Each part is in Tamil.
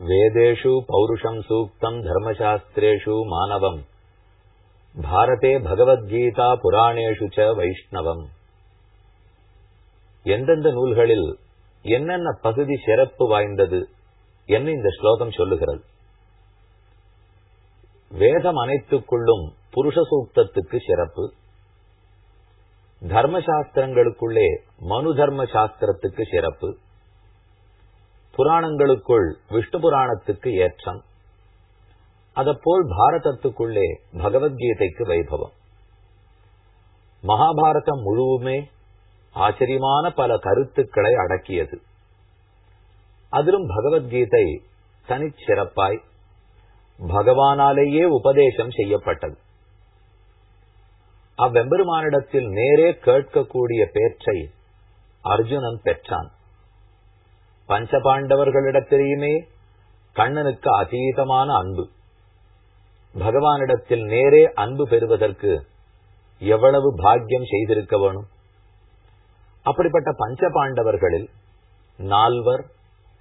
வேதேஷு பௌருஷம் சூக்தம் தர்மசாஸ்திரேஷு மானவம் பாரதே பகவத்கீதா புராணேஷு ச வைஷ்ணவம் எந்தெந்த நூல்களில் என்னென்ன பகுதி சிறப்பு வாய்ந்தது என்ன இந்த ஸ்லோகம் சொல்லுகிறது. வேதம் அனைத்துக்குள்ளும் புருஷ சூக்தத்துக்கு சிறப்பு. தர்மசாஸ்திரங்களுக்குள்ளே மனு தர்ம சாஸ்திரத்துக்கு சிறப்பு. புராணங்களுக்குள் விஷ்ணு புராணத்துக்கு ஏற்றம். அதப்போல் பாரதத்துக்குள்ளே பகவத்கீதைக்கு வைபவம். மகாபாரதம் முழுவுமே ஆச்சரியமான பல கருத்துக்களை அடக்கியது. அதிலும் பகவத்கீதை தனிச்சிறப்பாய் பகவானாலேயே உபதேசம் செய்யப்பட்டது. அவ்வெம்பெருமானிடத்தில் நேரே கேட்கக்கூடிய பேச்சை அர்ஜுனன் பெற்றான். பஞ்சபாண்டவர்களிடத்திலேயுமே கண்ணனுக்கு அதீதமான அன்பு. பகவானிடத்தில் நேரே அன்பு பெறுவதற்கு எவ்வளவு பாக்கியம் செய்திருக்க வேணும்? அப்படிப்பட்ட பஞ்ச பாண்டவர்களில் நால்வர்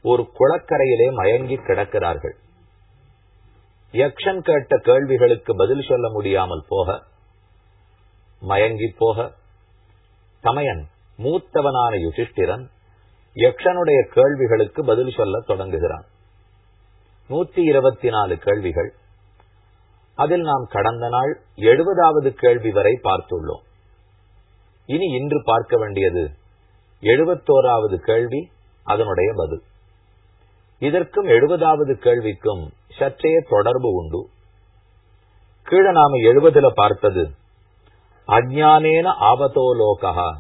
ஒரு குளக்கரையிலே மயங்கி கிடக்கிறார்கள். யக்ஷன் கேட்ட கேள்விகளுக்கு பதில் சொல்ல முடியாமல் போக மயங்கி போக தமையன் மூத்தவனான யுதிஷ்டிரன் யக்ஷனுடைய கேள்விகளுக்கு பதில் சொல்ல தொடங்குகிறான். நூத்தி இருபத்தி நாலு கேள்விகள். அதில் நாம் கடந்த நாள் எழுபதாவது கேள்வி வரை பார்த்துள்ளோம். இனி இன்று பார்க்க வேண்டியது எழுபத்தோராவது கேள்வி அதனுடைய பதில். இதற்கும் எழுபதாவது கேள்விக்கும் சற்றே தொடர்பு உண்டு. கீழே நாம எழுபதுல பார்த்தது அஜானேன ஆபத்தோலோகா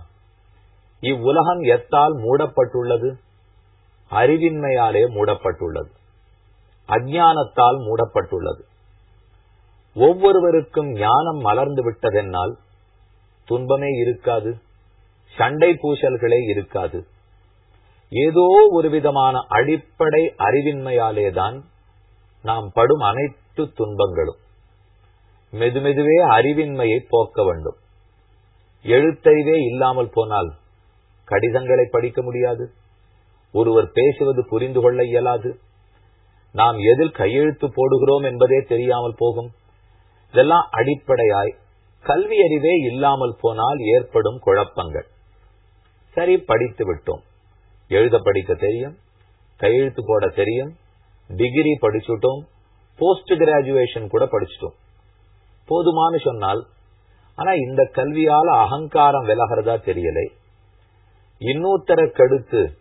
இவ்வுலகம் எத்தால் மூடப்பட்டுள்ளது? அறிவின்மையாலே மூடப்பட்டுள்ளது. அஜானத்தால் மூடப்பட்டுள்ளது. ஒவ்வொருவருக்கும் ஞானம் மலர்ந்து விட்டதென்னால் துன்பமே இருக்காது சண்டை பூசல்களே இருக்காது. ஏதோ ஒரு விதமான அடிப்படை அறிவின்மையாலேதான் நாம் படும் அனைத்து துன்பங்களும். மெதுமெதுவே அறிவின்மையை போக்க வேண்டும். எழுத்தறிவே இல்லாமல் போனால் கடிதங்களை படிக்க முடியாது. ஒருவர் பேசுவது புரிந்து கொள்ள இயலாது. நாம் எதில் கையெழுத்து போடுகிறோம் என்பதே தெரியாமல் போகும். இதெல்லாம் அடிப்படையாய் கல்வி அறிவே இல்லாமல் போனால் ஏற்படும் குழப்பங்கள். சரி படித்து விட்டோம். எழுத படிக்க தெரியும் கையெழுத்து போட தெரியும் டிகிரி படிச்சுட்டோம் போஸ்ட் கிராஜுவேஷன் கூட படிச்சுட்டோம். போதுமானு சொன்னால் ஆனா இந்த கல்வியால அகங்காரம் விலகிறதா தெரியலை. இன்னொருத்தரை கெடுத்து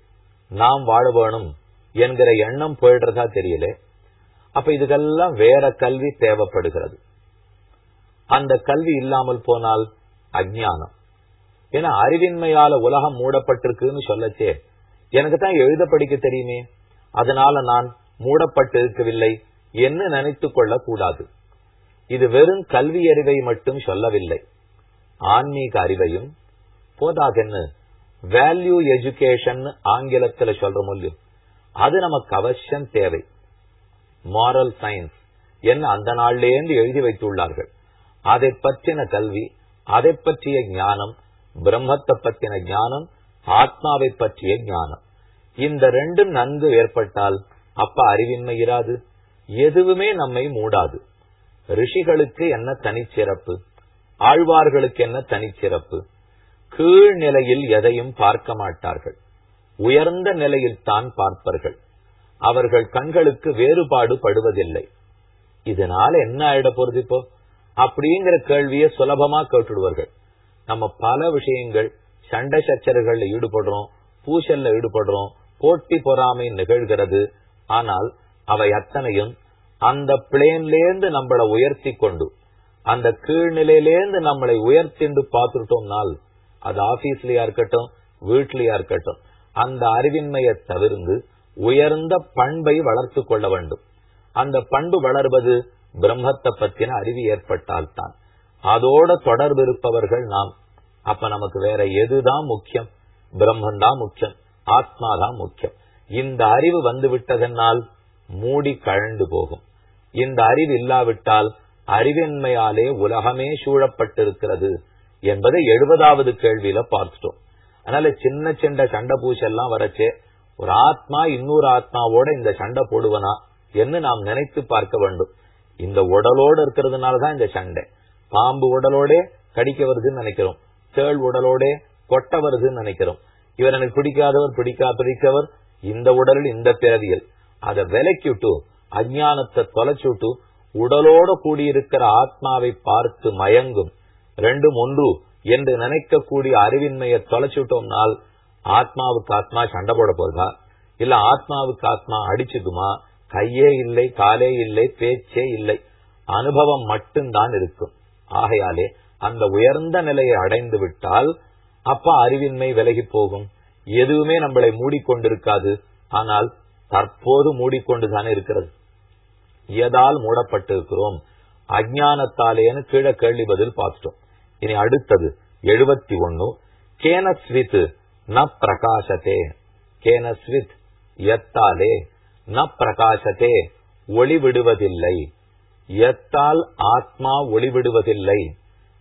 நாம் வாழ வேணும் என்கிற எண்ணம் போயிடுறதா தெரியல. அப்ப இதுக்கெல்லாம் வேற கல்வி தேவைப்படுகிறது. அந்த கல்வி இல்லாமல் போனால் அஜானம் ஏன்னா அறிவின்மையால உலகம் மூடப்பட்டிருக்குன்னு சொல்லச்சே. எனக்கு தான் எழுத படிக்க தெரியுமே. அதனால நான் மூடப்பட்டிருக்கவில்லை என்ன நினைத்துக் கொள்ள கூடாது இது வெறும் கல்வி அறிவை மட்டும் சொல்லவில்லை. ஆன்மீக அறிவையும் போதாதென்னு வேல்யூ எஜுகேஷன் ஆங்கிலத்துல சொல்ற முடியும் அது நமக்கு அவசியம் தேவை. மாரல் சயின்ஸ் என்ன? அந்த நாள்லேருந்து எழுதி வைத்துள்ளார்கள். அதை பற்றின கல்வி அதை பற்றிய ஞானம் பிரம்மத்தை பற்றின ஞானம் ஆத்மாவை பற்றிய ஞானம். இந்த ரெண்டும் நன்கு ஏற்பட்டால் அப்ப அறிவின்மை இராது. எதுவுமே நம்மை மூடாது. ரிஷிகளுக்கு என்ன தனிச்சிறப்பு? ஆழ்வார்களுக்கு என்ன தனிச்சிறப்பு? கீழ்நிலையில் எதையும் பார்க்க மாட்டார்கள். உயர்ந்த நிலையில் தான் பார்ப்பார்கள். அவர்கள் கண்களுக்கு வேறுபாடு படுவதில்லை. இதனால என்ன ஆயிட போறது இப்போ? அப்படிங்கிற கேள்வியை சுலபமா கேட்டுடுவார்கள். நம்ம பல விஷயங்கள் சண்டை சச்சரவுகள்ல ஈடுபடுறோம் பூசல்ல ஈடுபடுறோம் போட்டி பொறாமை நிகழ்கிறது. ஆனால் அவை அத்தனையும் அந்த பிளேன்லேருந்து நம்மளை உயர்த்தி கொண்டு அந்த கீழ்நிலையிலேருந்து நம்மளை உயர்த்திண்டு பார்த்துட்டோம்னால் அது ஆபீஸ்லயா இருக்கட்டும் வீட்லயா இருக்கட்டும் அந்த அறிவின்மையை தவிர்ந்து உயர்ந்த பண்பை வளர்த்து கொள்ள வேண்டும். அந்த பண்பு வளர்வது பிரம்மத்தை பத்தின அறிவு ஏற்பட்டால்தான். அதோட தொடர்பு இருப்பவர்கள் நாம். அப்ப நமக்கு வேற எதுதான் முக்கியம்? பிரம்மன் தான் முக்கியம் ஆத்மா தான் முக்கியம். இந்த அறிவு வந்து விட்டதென்னால் மூடி கழண்டு போகும். இந்த அறிவு இல்லாவிட்டால் அறிவின்மையாலே உலகமே சூழப்பட்டிருக்கிறது. என்பதை எழுபதாவது கேள்வியில பார்த்துட்டோம். அதனால சின்ன சின்ன சண்டை பூசெல்லாம் வரச்சே ஒரு ஆத்மா இன்னொரு ஆத்மாவோட இந்த சண்டை போடுவனா என்று நாம் நினைத்து பார்க்க வேண்டும். இந்த உடலோடு இருக்கிறதுனாலதான் இந்த சண்டை. பாம்பு உடலோட கடிக்க வருதுன்னு நினைக்கிறோம். தேள் உடலோட கொட்ட வருதுன்னு நினைக்கிறோம். இவர் எனக்கு பிடிக்காதவர் பிடிக்கா பிடிக்கவர் இந்த உடலில் இந்த பிறவியல். அதை விலக்கிட்டு அஜானத்தை தொலைச்சுட்டு உடலோட கூடியிருக்கிற ஆத்மாவை பார்த்து மயங்கும் ரெண்டும் ஒன்று என்று நினைக்கக்கூடிய அறிவின்மையை தொலைச்சுட்டோம்னால் ஆத்மாவுக்கு ஆத்மா சண்டை போட போறதா இல்ல ஆத்மாவுக்கு ஆத்மா அடிச்சுக்குமா? கையே இல்லை காலே இல்லை பேச்சே இல்லை. அனுபவம் மட்டும்தான் இருக்கும். ஆகையாலே அந்த உயர்ந்த நிலையை அடைந்து விட்டால் அப்ப அறிவின்மை விலகி போகும். எதுவுமே நம்மளை மூடிக்கொண்டிருக்காது. ஆனால் தற்போது மூடிக்கொண்டுதானே இருக்கிறது. எதால் மூடப்பட்டிருக்கிறோம்? அஜானத்தாலேன்னு கீழே கேள்வி பதில் பார்த்துட்டோம். இனி அடுத்தது எழுபத்தி ஒன்னு. கேனஸ்வித் ந பிரகாசத்தே கேனஸ்வித் எத்தாலே ந பிரகாசத்தே ஒளிவிடுவதில்லை. எத்தால் ஆத்மா ஒளிவிடுவதில்லை.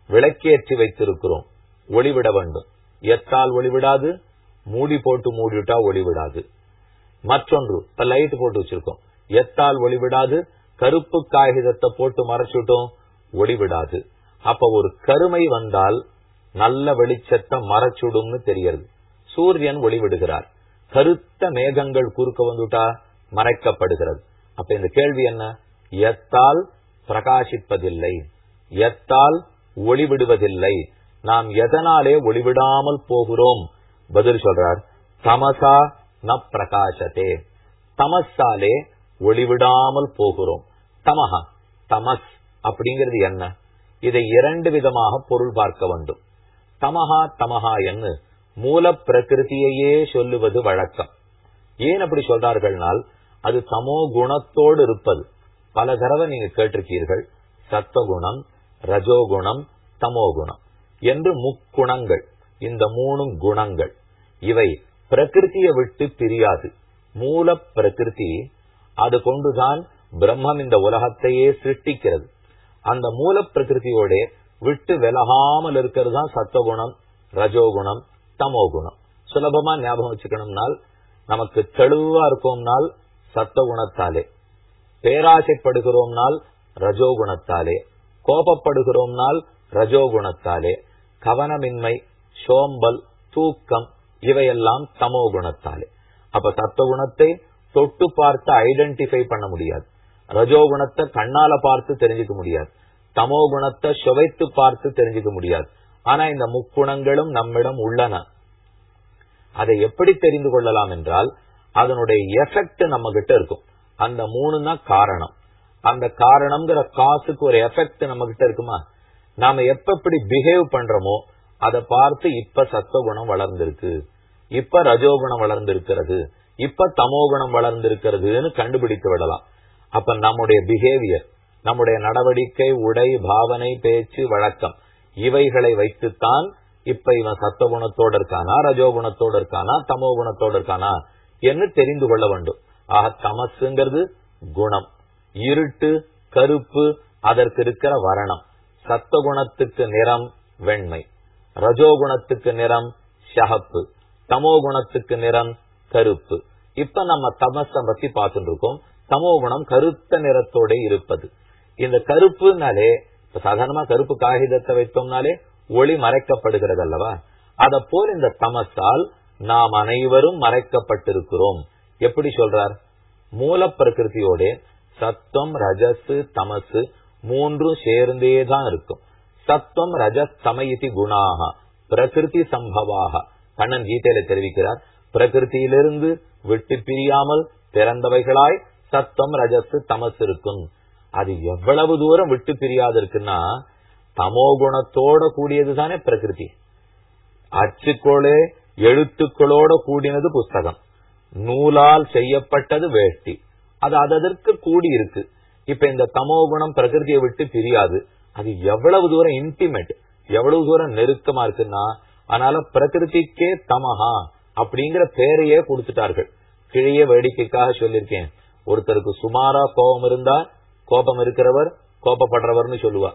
விளக்கேற்றி வைத்திருக்கிறோம். ஒளிவிட வேண்டும். எத்தால் ஒளிவிடாது? மூடி போட்டு மூடிவிட்டா ஒளிவிடாது. மற்றொன்று இப்ப லைட் போட்டு வச்சிருக்கோம். எத்தால் ஒளிவிடாது? கருப்பு காகிதத்தை போட்டு மறைச்சுட்டோம் ஒளிவிடாது. அப்ப ஒரு கருமை வந்தால் நல்ல வெளிச்சத்தை மறைச்சுடும்னு தெரியறது சூரியன் ஒளிவிடுகிறார். கருத்த மேகங்கள் குறுக்க வந்துட்டா மறைக்கப்படுகிறது. அப்ப இந்த கேள்வி என்ன? எத்தால் பிரகாசிப்பதில்லை? எத்தால் ஒளிவிடுவதில்லை? நாம் எதனாலே ஒளிவிடாமல் போகிறோம்? பதில் சொல்றார். தமசா ந பிரகாசத்தே தமஸாலே ஒளிவிடாமல் போகிறோம். தமஹா. தமஸ் அப்படிங்கிறது என்ன? இதை இரண்டு விதமாக பொருள் பார்க்க வேண்டும். தமஹா தமஹா என்று மூல பிரகிருதியையே சொல்லுவது வழக்கம். ஏன் அப்படி சொல்றார்கள்னால் அது சமோ குணத்தோடு இருப்பது. பல தடவை நீங்க கேட்டிருக்கீர்கள் சத்வகுணம் ரஜோகுணம் தமோகுணம் என்று முக்குணங்கள் இந்த மூணும் குணங்கள். இவை பிரகிருதியை விட்டு பிரியாது. மூல பிரகிருதி அது கொண்டுதான் பிரம்மம் இந்த உலகத்தையே சிருஷ்டிக்கிறது. அந்த மூல பிரகிருதியோட விட்டு விலகாமல் இருக்கிறது தான் சத்துவகுணம் ரஜோகுணம் தமோகுணம். சுலபமா ஞாபகம் வச்சுக்கணும்னால் நமக்கு தெளிவா இருக்கோம்னால் சத்தகுணத்தாலே பேராசைப்படுகிறோம்னால் ரஜோகுணத்தாலே. கோபப்படுகிறோம்னால் ரஜோகுணத்தாலே. கவனமின்மை சோம்பல் தூக்கம் இவையெல்லாம் தமோ குணத்தாலே அப்ப சத்துவகுணத்தை தொட்டு பார்த்து ஐடென்டிஃபை பண்ண முடியாது. ரஜோகுணத்தை கண்ணால பார்த்து தெரிஞ்சுக்க முடியாது. தமோ குணத்தை சுவைத்து பார்த்து தெரிஞ்சுக்க முடியாது. ஆனா இந்த முக்குணங்களும் நம்மிடம் உள்ளன. அதை எப்படி தெரிந்து கொள்ளலாம் என்றால் அதனுடைய எஃபெக்ட் நம்ம கிட்ட இருக்கும். அந்த மூணு தான் காரணம். அந்த காரணம்ங்கிற காசுக்கு ஒரு எஃபெக்ட் நம்ம கிட்ட இருக்குமா? நாம எப்ப எப்படி பிஹேவ் பண்றோமோ அதை பார்த்து இப்ப சத்துவகுணம் வளர்ந்திருக்கு. இப்ப ரஜோகுணம் வளர்ந்திருக்கிறது. இப்ப தமோகுணம் வளர்ந்திருக்கிறதுன்னு கண்டுபிடித்து விடலாம். அப்ப நம்முடைய பிஹேவியர் நம்முடைய நடவடிக்கை உடை பாவனை பேச்சு வழக்கம் இவைகளை வைத்துத்தான் இப்ப இவன் சத்துவகுணத்தோடு இருக்கானா ரஜோ குணத்தோடு இருக்கானா தமோ குணத்தோடு இருக்கானா என்று தெரிந்து கொள்ள வேண்டும். ஆக தமசுங்கிறது குணம். இருட்டு கருப்பு அதற்கு இருக்கிற வரணம். சத்துவகுணத்துக்கு நிறம் வெண்மை. ரஜோகுணத்துக்கு நிறம் ஷகப்பு தமோ குணத்துக்கு நிறம் கருப்பு. இப்ப நம்ம தமசை பத்தி பார்த்துட்டு இருக்கோம். சமோகுணம் கருத்த நிறத்தோட இருப்பது. இந்த கருப்புனாலே சாதாரணமா கருப்பு காகிதத்தை வைத்தோம்னாலே ஒளி மறைக்கப்படுகிறது அல்லவா அத போல் இந்த தமசால் நாம் அனைவரும் மறைக்கப்பட்டிருக்கிறோம். எப்படி சொல்றார்? மூல பிரகிருத்தியோட சத்தம் ரஜசு தமசு மூன்றும் சேர்ந்தேதான் இருக்கும். சத்தம் ரஜஸ் தமயிதி குணாக பிரகிருதி சம்பவாக கண்ணன் கீதையில தெரிவிக்கிறார் பிரகிருத்தியிலிருந்து விட்டு பிரியாமல் பிறந்தவைகளாய் சத்தம் ரஜஸ் தமஸ் இருக்கும். அது எவ்வளவு தூரம் விட்டு பிரியாது இருக்குன்னா தமோ குணத்தோட கூடியதுதானே பிரகிருதி. அச்சுக்கோளே எழுத்துக்களோட கூடினது புஸ்தகம். நூலால் செய்யப்பட்டது வேட்டி அது அதற்கு கூடி இருக்கு இப்ப இந்த தமோ குணம் பிரகிருதியை விட்டு பிரியாது. அது எவ்வளவு தூரம் இன்டிமேட் எவ்வளவு தூரம் நெருக்கமா இருக்குன்னா அதனால பிரகிருதிக்கே தமஹா அப்படிங்கிற பேரையே கொடுத்துட்டார்கள். கிழிய வேடிக்கைக்காக சொல்லியிருக்கேன். ஒருத்தருக்கு சுமாரா கோபம் இருந்தா கோபம் இருக்கிறவர் கோபப்படுறவர்னு சொல்லுவா.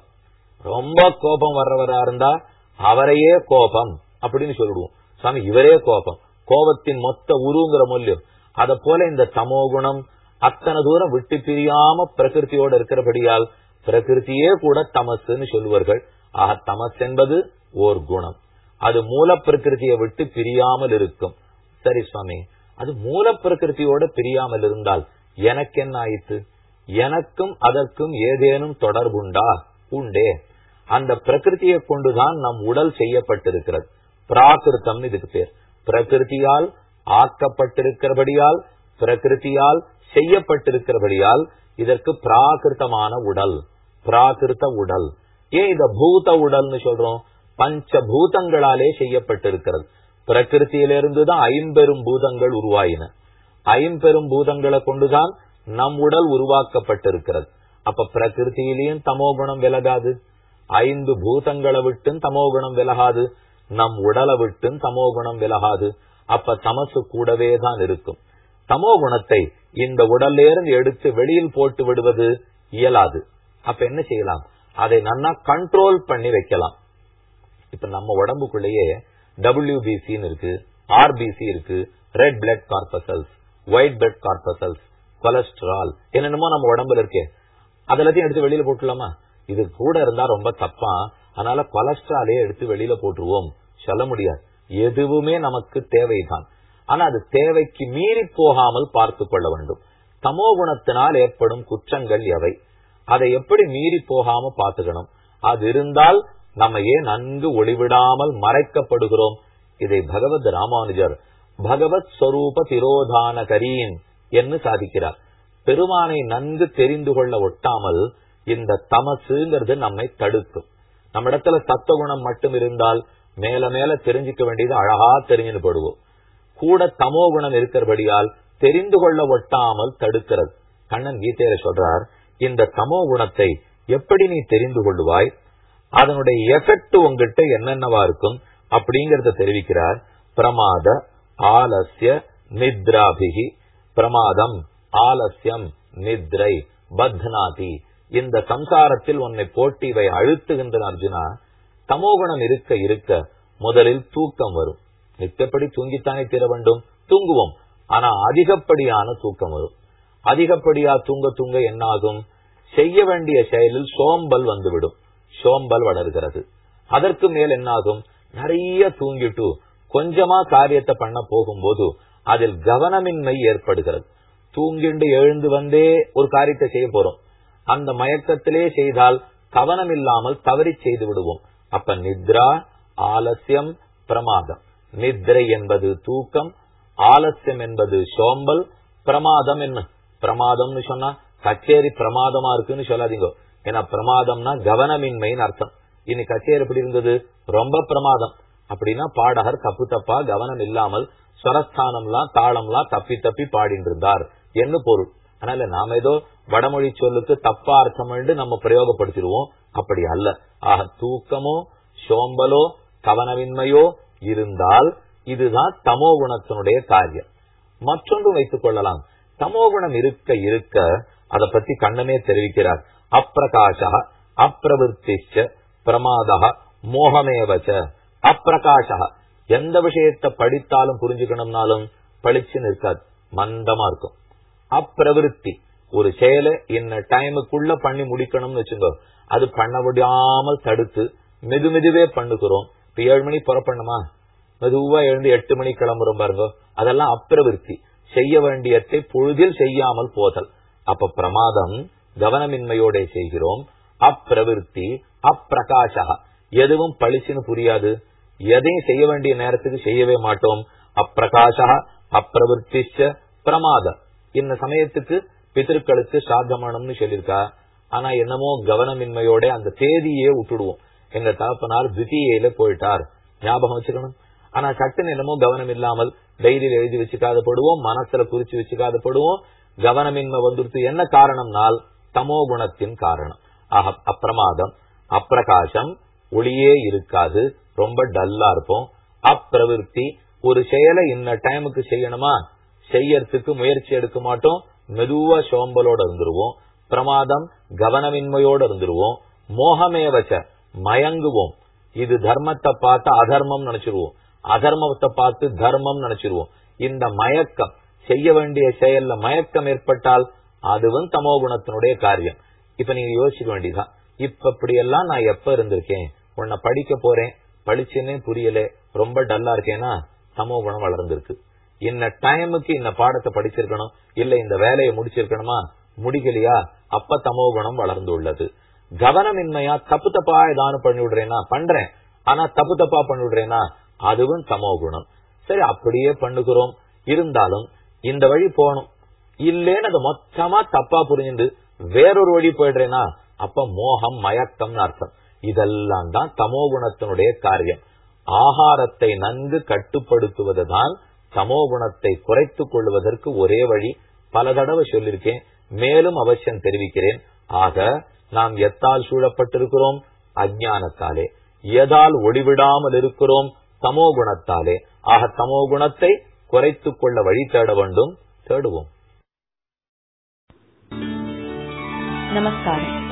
ரொம்ப கோபம் வர்றவரா இருந்தா அவரையே கோபம் அப்படின்னு சொல்லிடுவோம். சாமி இவரே கோபம். கோபத்தின் மொத்த உருங்கிற மொழியும் அத போல இந்த சமோகுணம் அத்தனை தூரம் விட்டு பிரியாம பிரகிருத்தியோட இருக்கிறபடியால் பிரகிருத்தியே கூட தமசுன்னு சொல்லுவார்கள். ஆக தமஸ் என்பது ஓர் குணம். அது மூல பிரகிருத்தியை விட்டு பிரியாமல் இருக்கும். சரி சுவாமி அது மூல பிரகிருத்தியோட பிரியாமல் இருந்தால் எனக்கு என்ன ஆயிற்று எனக்கும் அதற்கும் ஏதேனும் தொடர்புண்டா? உண்டே. அந்த பிரகிருத்தியை கொண்டுதான் நம் உடல் செய்யப்பட்டிருக்கிறது. பிராகிருத்தம் இதுக்கு பேர். பிரகிருத்தியால் ஆக்கப்பட்டிருக்கிறபடியால் பிரகிருத்தியால் செய்யப்பட்டிருக்கிறபடியால் இதற்கு பிராகிருத்தமான உடல். பிராகிருத்த உடல். ஏன் இத பூத உடல்னு சொல்றோம்? பஞ்ச பூதங்களாலே செய்யப்பட்டிருக்கிறது. பிரகிருத்தியிலிருந்துதான் ஐம்பெரும் பூதங்கள் உருவாயின. ஐம்பெரும் பூதங்களை கொண்டுதான் நம் உடல் உருவாக்கப்பட்டிருக்கிறது. அப்ப பிரகிருத்திலையும் தமோகுணம் விலகாது. ஐந்து பூதங்களை விட்டும் தமோகுணம் விலகாது. நம் உடலை விட்டும் தமோகுணம் விலகாது. அப்ப தமசு கூடவே தான் இருக்கும். தமோகுணத்தை இந்த உடல்ல இருந்து எடுத்து வெளியில் போட்டு விடுவது இயலாது. அப்ப என்ன செய்யலாம்? அதை நன்னா கண்ட்ரோல் பண்ணி வைக்கலாம். இப்ப நம்ம உடம்புக்குள்ளேயே டபிள்யூபிசின்னு இருக்கு ஆர்பிசி இருக்கு red blood corpuscles white blood corpuscles cholesterol என்னென்னமோ நம்ம உடம்புல இருக்கே. அதெல்லாத்தையும் எடுத்து வெளியில போட்டுலாமா இது கூட இருந்தா ரொம்ப தப்பா. அதனால கொலஸ்ட்ராலே எடுத்து வெளியில போட்டுருவோம். சொல்ல முடியாது. எதுவுமே நமக்கு தேவைதான். ஆனா அது தேவைக்கு மீறி போகாமல் பார்த்து கொள்ள வேண்டும். தமோ குணத்தினால் ஏற்படும் குற்றங்கள் எவை? அதை எப்படி மீறி போகாம பாத்துக்கணும் அது இருந்தால் நம்ம ஏன் நன்கு ஒளிவிடாமல் மறைக்கப்படுகிறோம்? இதை பகவத் ராமானுஜர் பகவத் ஸ்வரூப திரோதான கரீன் என்று சாதிக்கிறார். பெருமானை நன்கு தெரிந்து கொள்ள ஒட்டாமல் இந்த தமசுங்கிறது நம்மை தடுக்கும். நம்ம இடத்துல சத்துவகுணம் மட்டும் இருந்தால் மேல மேல தெரிஞ்சுக்க வேண்டியது அழகா தெரிஞ்சுன்னு போடுவோம். கூட தமோ குணம் இருக்கிறபடியால் தெரிந்து கொள்ள ஒட்டாமல் தடுக்கிறது. கண்ணன் கீதையில சொல்றார் இந்த தமோ குணத்தை எப்படி நீ தெரிந்து கொள்ளுவாய் அதனுடைய எஃபெக்ட் உங்ககிட்ட என்னென்னவா இருக்கும்? அப்படிங்கறத தெரிவிக்கிறார். பிரமாத ஆலசிய நித்ராபிகி பிரமாதம் ஆலசியம் நித்ரை பத்னாதி இந்த சம்சாரத்தில் உன்னை போட்டி இவை அழுத்துகின்றன அர்ஜுனா. தமோகுணம் இருக்க இருக்க முதலில் தூக்கம் வரும். நித்தப்படி தூங்கித்தானே தீர வேண்டும். தூங்குவோம். ஆனா அதிகப்படியான தூக்கம் வரும். அதிகப்படியா தூங்க தூங்க என்னாகும்? செய்ய வேண்டிய செயலில் சோம்பல் வந்துவிடும். சோம்பல் வளர்கிறது. அதற்கு மேல் என்னாகும்? நிறைய தூங்கிட்டு கொஞ்சமா காரியத்தை பண்ண போகும்போது அதில் கவனமின்மை ஏற்படுகிறது. தூங்கிண்டு எழுந்து வந்தே ஒரு காரியத்தை செய்ய போறோம். அந்த மயக்கத்திலே செய்தால் கவனம் இல்லாமல் தவறி செய்து விடுவோம். அப்ப நித்ரா ஆலசியம் பிரமாதம். நித்ரை என்பது தூக்கம் ஆலசியம் என்பது சோம்பல் பிரமாதம் என்ன? பிரமாதம்னு சொன்னா கச்சேரி பிரமாதமா இருக்குன்னு சொல்லாதீங்க. ஏன்னா பிரமாதம்னா கவனமின்மைன்னு அர்த்தம். இனி கச்சேரி எப்படி இருந்தது? ரொம்ப பிரமாதம். அப்படின்னா பாடகர் தப்பு தப்பா கவனம் இல்லாமல் ஸ்வரஸ்தானம்லாம் தாளம்லாம் தப்பி தப்பி பாடிட்டு இருந்தார் என்ன பொருள்? அதனால நாம ஏதோ வடமொழி சொல்லுக்கு தப்பா அர்த்தம் நம்ம பிரயோகப்படுத்திடுவோம். அப்படி அல்ல. ஆக தூக்கமோ சோம்பலோ கவனமின்மையோ இருந்தால் இதுதான் தமோ குணத்தினுடைய காரியம். மற்றொன்று வைத்துக் கொள்ளலாம். தமோ குணம் இருக்க இருக்க அதை பத்தி கண்ணமே தெரிவிக்கிறார். அப்பிரகாஷ அப்பிரவருத்திச்ச பிரமாதா மோகமேவச்ச. அப்பிரகாஷா எந்த விஷயத்தை படித்தாலும் புரிஞ்சுக்கணும்னாலும் பளிச்சுன்னு இருக்காது மந்தமா இருக்கும். அப்பிரவருத்தி. ஒரு செயலை இன்ன டைமுக்குள்ள பண்ணி முடிக்கணும்னு வச்சுக்கோ. அது பண்ண முடியாமல் தடுத்து மெது மெதுவே பண்ணுகிறோம். இப்ப ஏழு மணி புறப்படணுமா? மெதுவா எழுந்து எட்டு மணி கிளம்புறோம் பாருங்க. அதெல்லாம் அப்பிரவருத்தி. செய்ய வேண்டியத்தை பொழுதில் செய்யாமல் போதல். அப்ப பிரமாதம் கவனமின்மையோட செய்கிறோம். அப்பிரவருத்தி. அப்பிரகாஷா எதுவும் பளிச்சுன்னு புரியாது. எதையும் செய்ய வேண்டிய நேரத்துக்கு செய்யவே மாட்டோம். அப்பிரகாஷா அப்பிரவருத்திச்ச பிரமாதம் இந்த சமயத்துக்கு பித்திருக்களுக்கு சாத்தமானம்னு சொல்லியிருக்கா. ஆனா என்னமோ கவனமின்மையோட அந்த தேதியே விட்டுடுவோம். எங்க தகப்பனார் தித்தியில போயிட்டார். ஞாபகம் வச்சுக்கணும். ஆனா சட்டுன்னு என்னமோ கவனம் இல்லாமல் டைரியில எழுதி வச்சுக்காத படுவோம் மனசுல குறிச்சு வச்சுக்காத படுவோம் கவனமின்மை வந்துடுத்து என்ன காரணம்னால் தமோ குணத்தின் காரணம். அப்பிரமாதம் அப்பிரகாசம் ஒளியே இருக்காது. ரொம்ப டல்லா இருப்போம். அப்பிரவிற்த்தி ஒரு செயலை இன்ன டைமுக்கு செய்யணுமா? செய்யறதுக்கு முயற்சி எடுக்க மாட்டோம். மெதுவா சோம்பலோட இருந்துருவோம். பிரமாதம் கவனமின்மையோட இருந்துருவோம். மோகமே வச்ச மயங்குவோம். இது தர்மத்தை பார்த்து அதர்மம் நினைச்சிருவோம். அதர்மத்தை பார்த்து தர்மம் நினைச்சிருவோம். இந்த மயக்கம் செய்ய வேண்டிய செயல்ல மயக்கம் ஏற்பட்டால் அதுவும் தமோ குணத்தினுடைய காரியம். இப்ப நீங்க யோசிக்க வேண்டியதான் இப்ப இப்படி எல்லாம் நான் எப்ப இருந்திருக்கேன்? உன்னை படிக்க போறேன். படிச்சுன்னே புரியல. ரொம்ப டல்லா இருக்கேன்னா சமோ குணம் வளர்ந்துருக்கு. இந்த டைமுக்கு இந்த பாடத்தை படிச்சிருக்கணும். இல்ல இந்த வேலையை முடிச்சிருக்கணுமா? முடிக்கலையா? அப்ப தமோ குணம் வளர்ந்து உள்ளது கவனமின்மையா தப்பு தப்பா ஏதாவது பண்ணி விடுறேன்னா பண்றேன். ஆனா தப்பு தப்பா பண்ணி விடுறேன்னா அதுவும் தமோ குணம். சரி அப்படியே பண்ணுகிறோம். இருந்தாலும் இந்த வழி போகணும். இல்லேன்னு அது மொத்தமா தப்பா புரிஞ்சுட்டு வேறொரு வழி போயிடுறேனா? அப்ப மோகம் மயக்கம்னு அர்த்தம். இதெல்லாம் தான் தமோகுணத்தினுடைய காரியம். ஆகாரத்தை நன்கு கட்டுப்படுத்துவதுதான் தமோகுணத்தை குறைத்துக் கொள்வதற்கு ஒரே வழி. பல தடவை சொல்லியிருக்கேன் மேலும் அவசியம் தெரிவிக்கிறேன். ஆக நாம் எத்தால் சூழப்பட்டிருக்கிறோம்? அஜானத்தாலே எதால் ஒளிவிடாமல் இருக்கிறோம்? தமோ குணத்தாலே. ஆக தமோ குணத்தை குறைத்துக் கொள்ள வழி தேட வேண்டும். தேடுவோம். நமஸ்காரம்.